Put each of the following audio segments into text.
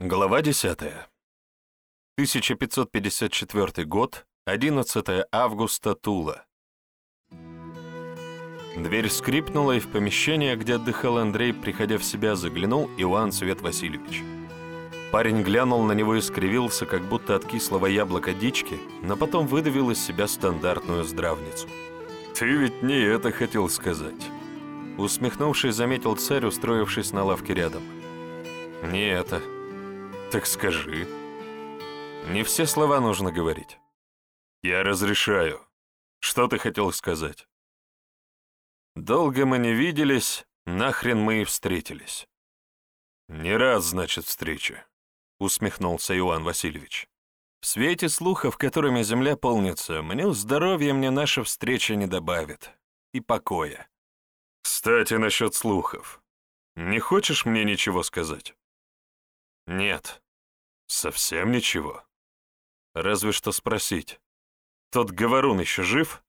Глава 10. 1554 год, 11 августа, Тула. Дверь скрипнула, и в помещение, где отдыхал Андрей, приходя в себя, заглянул Иоанн Свет Васильевич. Парень глянул на него и скривился, как будто от кислого яблока дички, но потом выдавил из себя стандартную здравницу. «Ты ведь не это хотел сказать», — усмехнувшись, заметил царь, устроившись на лавке рядом. «Не это», «Так скажи». Не все слова нужно говорить. «Я разрешаю. Что ты хотел сказать?» «Долго мы не виделись, нахрен мы и встретились». «Не раз, значит, встреча», — усмехнулся Иван Васильевич. «В свете слухов, которыми земля полнится, мне здоровья мне наша встреча не добавит. И покоя». «Кстати, насчет слухов. Не хочешь мне ничего сказать?» «Нет, совсем ничего. Разве что спросить. Тот говорун еще жив?»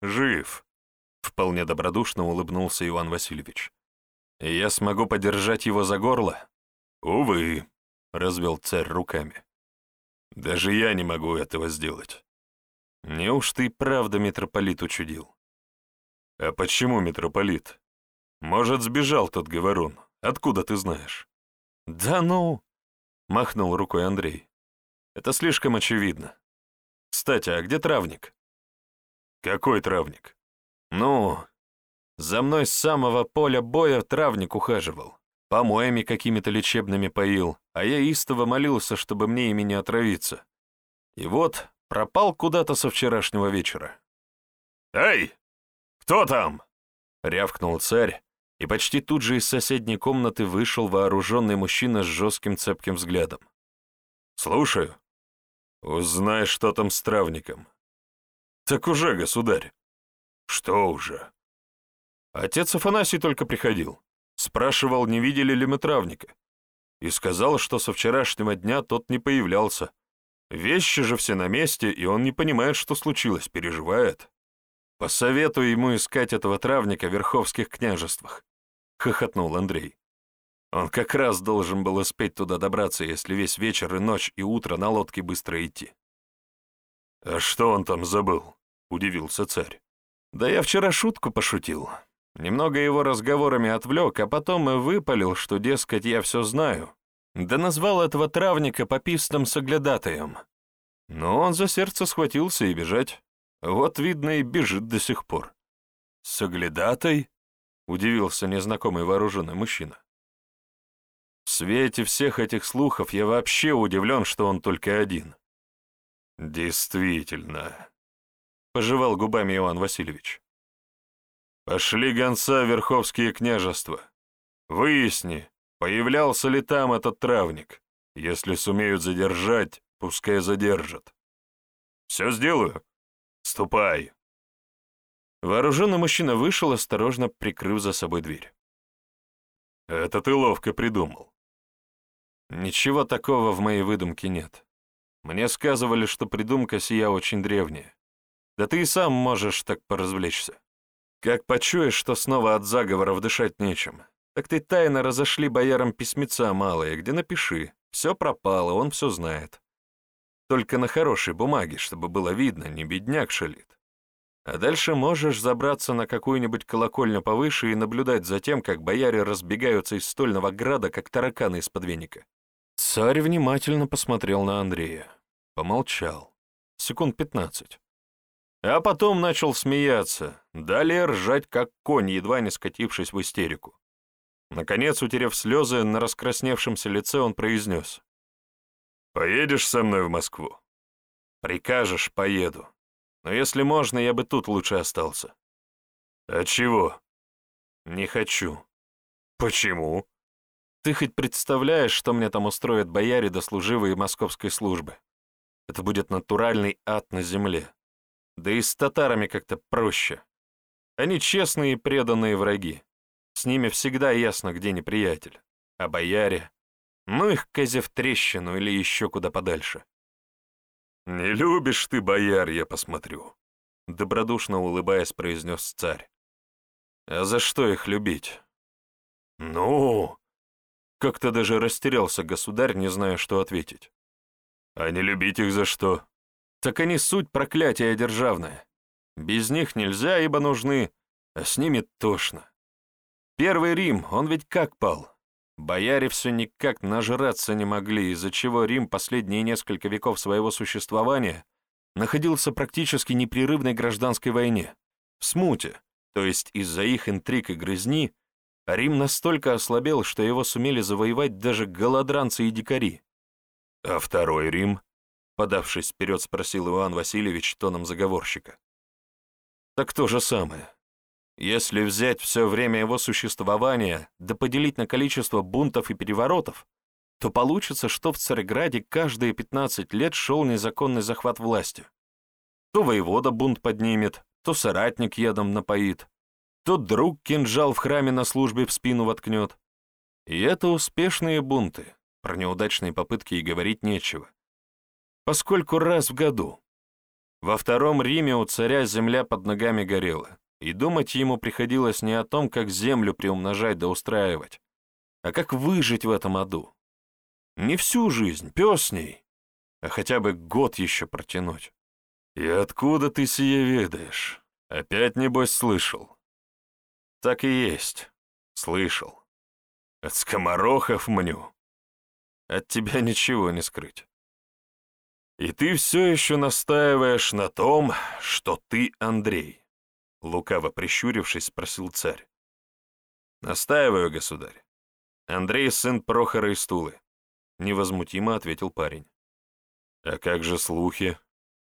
«Жив», — вполне добродушно улыбнулся Иван Васильевич. «Я смогу подержать его за горло?» «Увы», — развел царь руками. «Даже я не могу этого сделать». «Неужто и правда митрополит учудил?» «А почему митрополит? Может, сбежал тот говорун? Откуда ты знаешь?» «Да ну!» — махнул рукой Андрей. «Это слишком очевидно. Кстати, а где травник?» «Какой травник?» «Ну, за мной с самого поля боя травник ухаживал, помоями какими-то лечебными поил, а я истово молился, чтобы мне ими не отравиться. И вот пропал куда-то со вчерашнего вечера». «Эй, кто там?» — рявкнул царь, и почти тут же из соседней комнаты вышел вооруженный мужчина с жестким цепким взглядом. «Слушаю. Узнай, что там с травником». «Так уже, государь». «Что уже?» Отец Афанасий только приходил. Спрашивал, не видели ли мы травника. И сказал, что со вчерашнего дня тот не появлялся. Вещи же все на месте, и он не понимает, что случилось, переживает. Посоветую ему искать этого травника в Верховских княжествах хохотнул Андрей. Он как раз должен был успеть туда добраться, если весь вечер и ночь и утро на лодке быстро идти. «А что он там забыл?» — удивился царь. «Да я вчера шутку пошутил. Немного его разговорами отвлек, а потом и выпалил, что, дескать, я все знаю. Да назвал этого травника попистым соглядатаем. Но он за сердце схватился и бежать. Вот, видно, и бежит до сих пор. Соглядатай? — удивился незнакомый вооруженный мужчина. В свете всех этих слухов я вообще удивлен, что он только один. Действительно, — пожевал губами Иван Васильевич. Пошли гонца в Верховские княжества. Выясни, появлялся ли там этот травник. Если сумеют задержать, пускай задержат. Все сделаю. Ступай. Вооруженный мужчина вышел, осторожно прикрыв за собой дверь. «Это ты ловко придумал». «Ничего такого в моей выдумке нет. Мне сказывали, что придумка сия очень древняя. Да ты и сам можешь так поразвлечься. Как почуешь, что снова от заговоров дышать нечем, так ты тайно разошли боярам письмеца малые, где напиши, все пропало, он все знает. Только на хорошей бумаге, чтобы было видно, не бедняк шалит. А дальше можешь забраться на какую-нибудь колокольню повыше и наблюдать за тем, как бояре разбегаются из стольного града, как тараканы из-под веника. Царь внимательно посмотрел на Андрея. Помолчал. Секунд пятнадцать. А потом начал смеяться, далее ржать, как конь, едва не скатившись в истерику. Наконец, утерев слезы, на раскрасневшемся лице он произнес. «Поедешь со мной в Москву?» «Прикажешь, поеду», но если можно, я бы тут лучше остался». «А чего?» «Не хочу». «Почему?» «Ты хоть представляешь, что мне там устроят бояре до служивой московской службы? Это будет натуральный ад на земле. Да и с татарами как-то проще. Они честные и преданные враги. С ними всегда ясно, где неприятель. А бояре? Ну их козе в трещину или еще куда подальше. «Не любишь ты бояр, я посмотрю», — добродушно улыбаясь, произнес царь. «А за что их любить?» «Ну, Как-то даже растерялся государь, не зная, что ответить. А не любить их за что? Так они суть проклятия державное. Без них нельзя, ибо нужны, а с ними тошно. Первый Рим, он ведь как пал? Бояре все никак нажраться не могли, из-за чего Рим последние несколько веков своего существования находился практически непрерывной гражданской войне, в смуте, то есть из-за их интриг и грызни Рим настолько ослабел, что его сумели завоевать даже голодранцы и дикари. «А второй Рим?» — подавшись вперед, спросил Иван Васильевич тоном заговорщика. «Так то же самое. Если взять все время его существования да поделить на количество бунтов и переворотов, то получится, что в Царьграде каждые 15 лет шел незаконный захват власти. То воевода бунт поднимет, то соратник ядом напоит, то друг кинжал в храме на службе в спину воткнет. И это успешные бунты, про неудачные попытки и говорить нечего. Поскольку раз в году. Во втором Риме у царя земля под ногами горела, и думать ему приходилось не о том, как землю приумножать да устраивать, а как выжить в этом аду. Не всю жизнь, пес ней, а хотя бы год еще протянуть. «И откуда ты сие ведаешь? Опять, небось, слышал?» Так и есть. Слышал. От скоморохов мню. От тебя ничего не скрыть. И ты все еще настаиваешь на том, что ты Андрей. Лукаво прищурившись, спросил царь. Настаиваю, государь. Андрей сын Прохора и Стулы. Невозмутимо ответил парень. А как же слухи?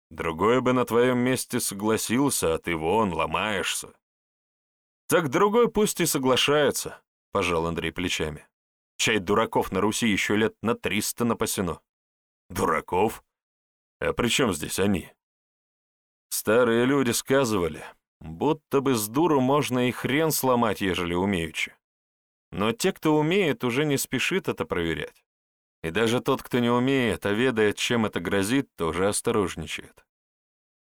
Другой бы на твоем месте согласился, а ты вон ломаешься. «Так другой пусть и соглашается», — пожал Андрей плечами. «Чай дураков на Руси еще лет на триста напасено». «Дураков? А при чем здесь они?» Старые люди сказывали, будто бы с дуру можно и хрен сломать, ежели умеючи. Но те, кто умеет, уже не спешит это проверять. И даже тот, кто не умеет, а ведает, чем это грозит, тоже осторожничает.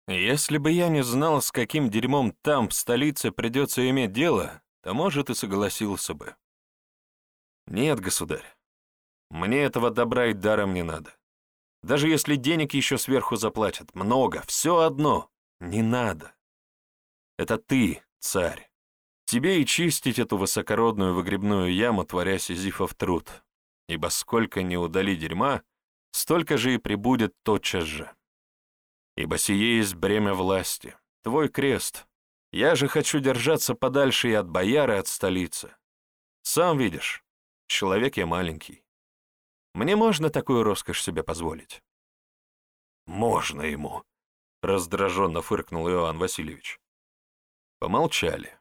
Если бы я не знал, с каким дерьмом там, в столице, придется иметь дело, то, может, и согласился бы. Нет, государь, мне этого добра и даром не надо. Даже если денег еще сверху заплатят, много, все одно, не надо. Это ты, царь. Тебе и чистить эту высокородную выгребную яму, творя сизифов труд. Ибо сколько не удали дерьма, столько же и прибудет тотчас же ибо сие есть бремя власти, твой крест. Я же хочу держаться подальше и от бояры, и от столицы. Сам видишь, человек я маленький. Мне можно такую роскошь себе позволить?» «Можно ему», — раздраженно фыркнул Иоанн Васильевич. Помолчали.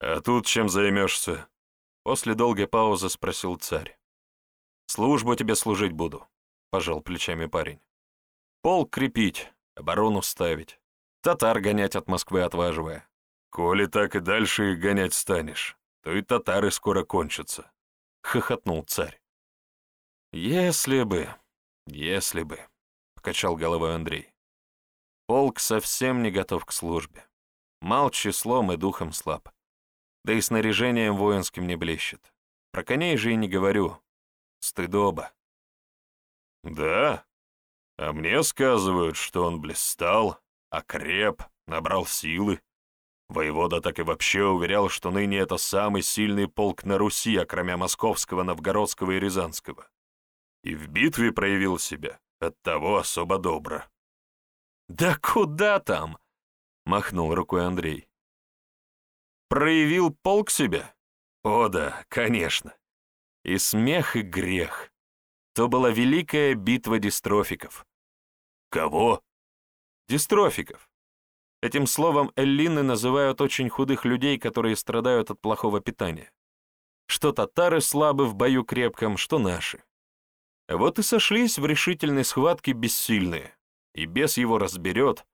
«А тут чем займешься?» После долгой паузы спросил царь. «Службу тебе служить буду», — пожал плечами парень. Полк крепить, оборону ставить, татар гонять от Москвы отваживая. Коли так и дальше их гонять станешь, то и татары скоро кончатся, — хохотнул царь. Если бы, если бы, — покачал головой Андрей. Полк совсем не готов к службе. Мал числом и духом слаб. Да и снаряжением воинским не блещет. Про коней же и не говорю. Стыдоба. «Да?» А мне сказывают, что он блистал, окреп, набрал силы. Воевода так и вообще уверял, что ныне это самый сильный полк на Руси, окромя Московского, Новгородского и Рязанского. И в битве проявил себя, оттого особо добро. «Да куда там?» — махнул рукой Андрей. «Проявил полк себя? О да, конечно. И смех, и грех. То была великая битва дистрофиков. Кого? Дистрофиков. Этим словом эллины называют очень худых людей, которые страдают от плохого питания. Что татары слабы в бою крепком, что наши. Вот и сошлись в решительной схватке бессильные, и бес его разберет,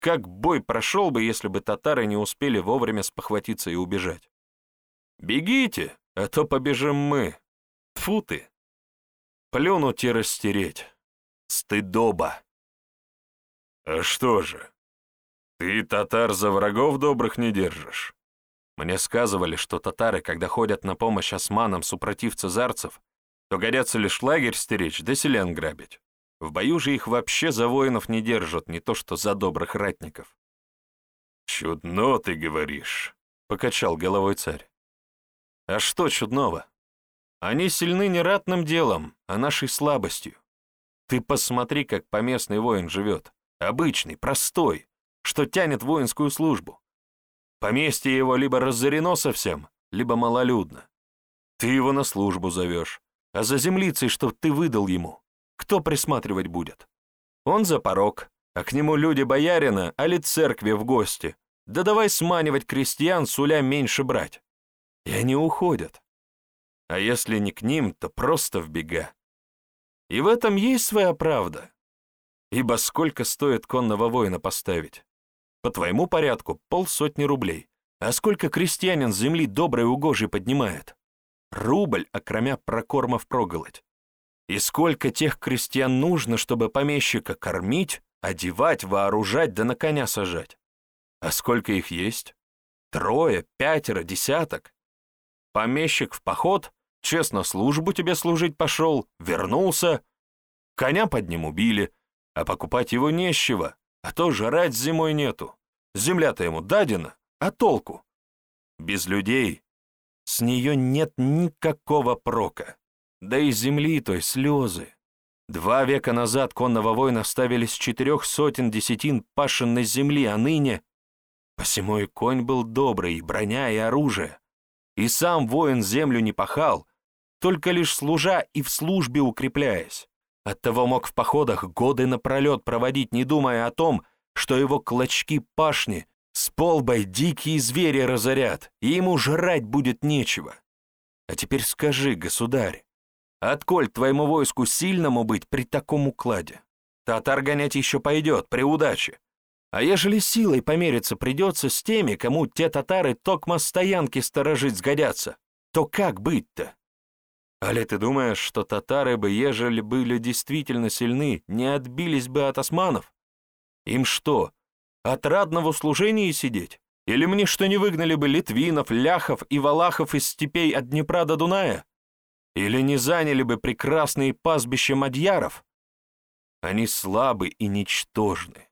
как бой прошел бы, если бы татары не успели вовремя спохватиться и убежать. «Бегите, а то побежим мы. Тфу ты!» Плюнуть и растереть. Стыдоба. А что же, ты татар за врагов добрых не держишь? Мне сказывали, что татары, когда ходят на помощь османам супротив цезарцев, то годятся лишь лагерь стеречь да селян грабить. В бою же их вообще за воинов не держат, не то что за добрых ратников. «Чудно ты говоришь», — покачал головой царь. «А что чудного? Они сильны не ратным делом, а нашей слабостью. Ты посмотри, как поместный воин живет. Обычный, простой, что тянет воинскую службу. Поместье его либо разорено совсем, либо малолюдно. Ты его на службу зовешь, а за землицей, что ты выдал ему, кто присматривать будет? Он за порог, а к нему люди боярина, а ли церкви в гости. Да давай сманивать крестьян, суля меньше брать. И они уходят. А если не к ним, то просто в бега. И в этом есть своя правда. Ибо сколько стоит конного воина поставить? По твоему порядку полсотни рублей. А сколько крестьянин с земли доброй угожей поднимает? Рубль, окромя прокормов проголодь. И сколько тех крестьян нужно, чтобы помещика кормить, одевать, вооружать да на коня сажать? А сколько их есть? Трое, пятеро, десяток. Помещик в поход, честно службу тебе служить пошел, вернулся. Коня под ним убили, а покупать его нещего, а то жрать зимой нету. Земля-то ему дадена, а толку? Без людей с нее нет никакого прока. Да и земли той слезы. Два века назад конного воина ставили с четырех сотен десятин пашенной земли, а ныне... Посему и конь был добрый, и броня, и оружие. И сам воин землю не пахал, только лишь служа и в службе укрепляясь. Оттого мог в походах годы напролет проводить, не думая о том, что его клочки пашни с полбой дикие звери разорят, и ему жрать будет нечего. А теперь скажи, государь, отколь твоему войску сильному быть при таком укладе? Татар гонять еще пойдет, при удаче. А ежели силой помериться придется с теми, кому те татары токмо стоянки сторожить сгодятся, то как быть-то? Али ты думаешь, что татары бы, ежели были действительно сильны, не отбились бы от османов? Им что, отрадного служения сидеть? Или мне что не выгнали бы литвинов, ляхов и валахов из степей от Днепра до Дуная? Или не заняли бы прекрасные пастбища мадьяров? Они слабы и ничтожны.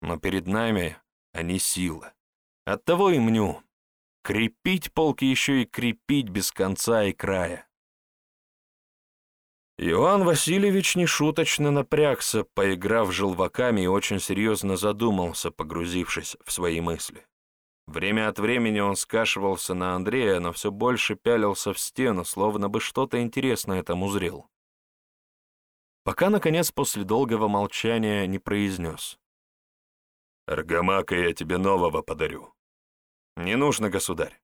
Но перед нами они сила. Оттого и мню. Крепить полки еще и крепить без конца и края. Иоанн Васильевич нешуточно напрягся, поиграв желваками и очень серьезно задумался, погрузившись в свои мысли. Время от времени он скашивался на Андрея, но все больше пялился в стену, словно бы что-то интересное там узрел. Пока, наконец, после долгого молчания не произнес. «Аргамака я тебе нового подарю». «Не нужно, государь.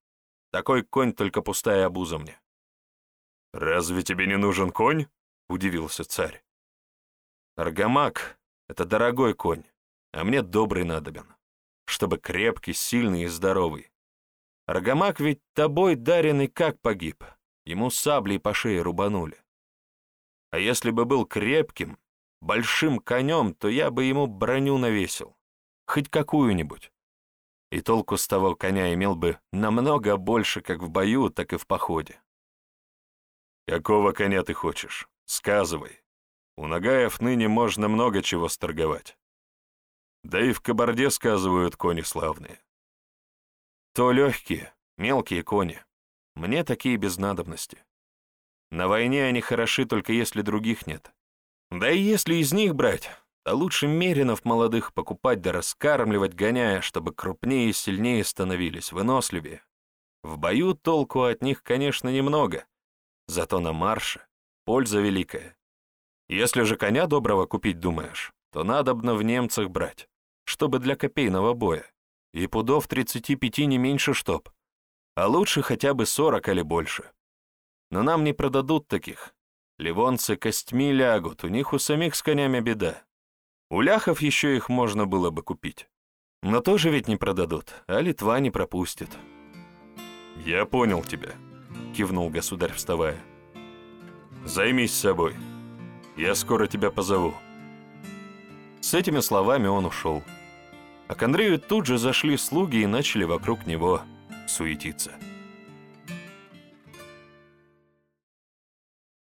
Такой конь только пустая обуза мне». «Разве тебе не нужен конь?» удивился царь. Аргамак — это дорогой конь, а мне добрый надобен, чтобы крепкий, сильный и здоровый. Аргамак ведь тобой даренный как погиб, ему саблей по шее рубанули. А если бы был крепким, большим конем, то я бы ему броню навесил, хоть какую-нибудь. И толку с того коня имел бы намного больше как в бою, так и в походе. «Какого коня ты хочешь?» Сказывай. У Нагаев ныне можно много чего сторговать. Да и в Кабарде сказывают кони славные. То легкие, мелкие кони. Мне такие без надобности. На войне они хороши, только если других нет. Да и если из них брать, то лучше меринов молодых покупать да раскармливать, гоняя, чтобы крупнее и сильнее становились, выносливее. В бою толку от них, конечно, немного, зато на марше Польза великая. Если же коня доброго купить думаешь, то надобно в немцах брать, чтобы для копейного боя. И пудов 35 не меньше чтоб. А лучше хотя бы 40 или больше. Но нам не продадут таких. Ливонцы костьми лягут, у них у самих с конями беда. У ляхов еще их можно было бы купить. Но тоже ведь не продадут, а Литва не пропустит. «Я понял тебя», — кивнул государь, вставая. Займись собой. Я скоро тебя позову». С этими словами он ушел. А к Андрею тут же зашли слуги и начали вокруг него. суетиться.